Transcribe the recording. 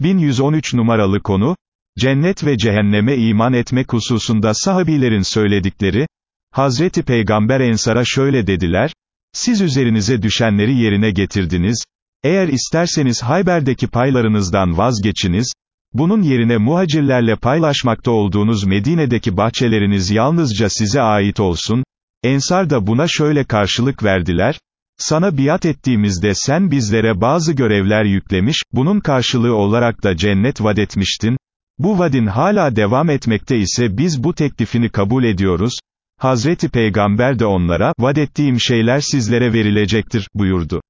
1113 numaralı konu, cennet ve cehenneme iman etmek hususunda sahabilerin söyledikleri, Hazreti Peygamber Ensar'a şöyle dediler, siz üzerinize düşenleri yerine getirdiniz, eğer isterseniz Hayber'deki paylarınızdan vazgeçiniz, bunun yerine muhacirlerle paylaşmakta olduğunuz Medine'deki bahçeleriniz yalnızca size ait olsun, Ensar da buna şöyle karşılık verdiler, sana biat ettiğimizde sen bizlere bazı görevler yüklemiş, bunun karşılığı olarak da cennet vadetmiştin, bu vadin hala devam etmekte ise biz bu teklifini kabul ediyoruz, Hazreti Peygamber de onlara, vaad ettiğim şeyler sizlere verilecektir, buyurdu.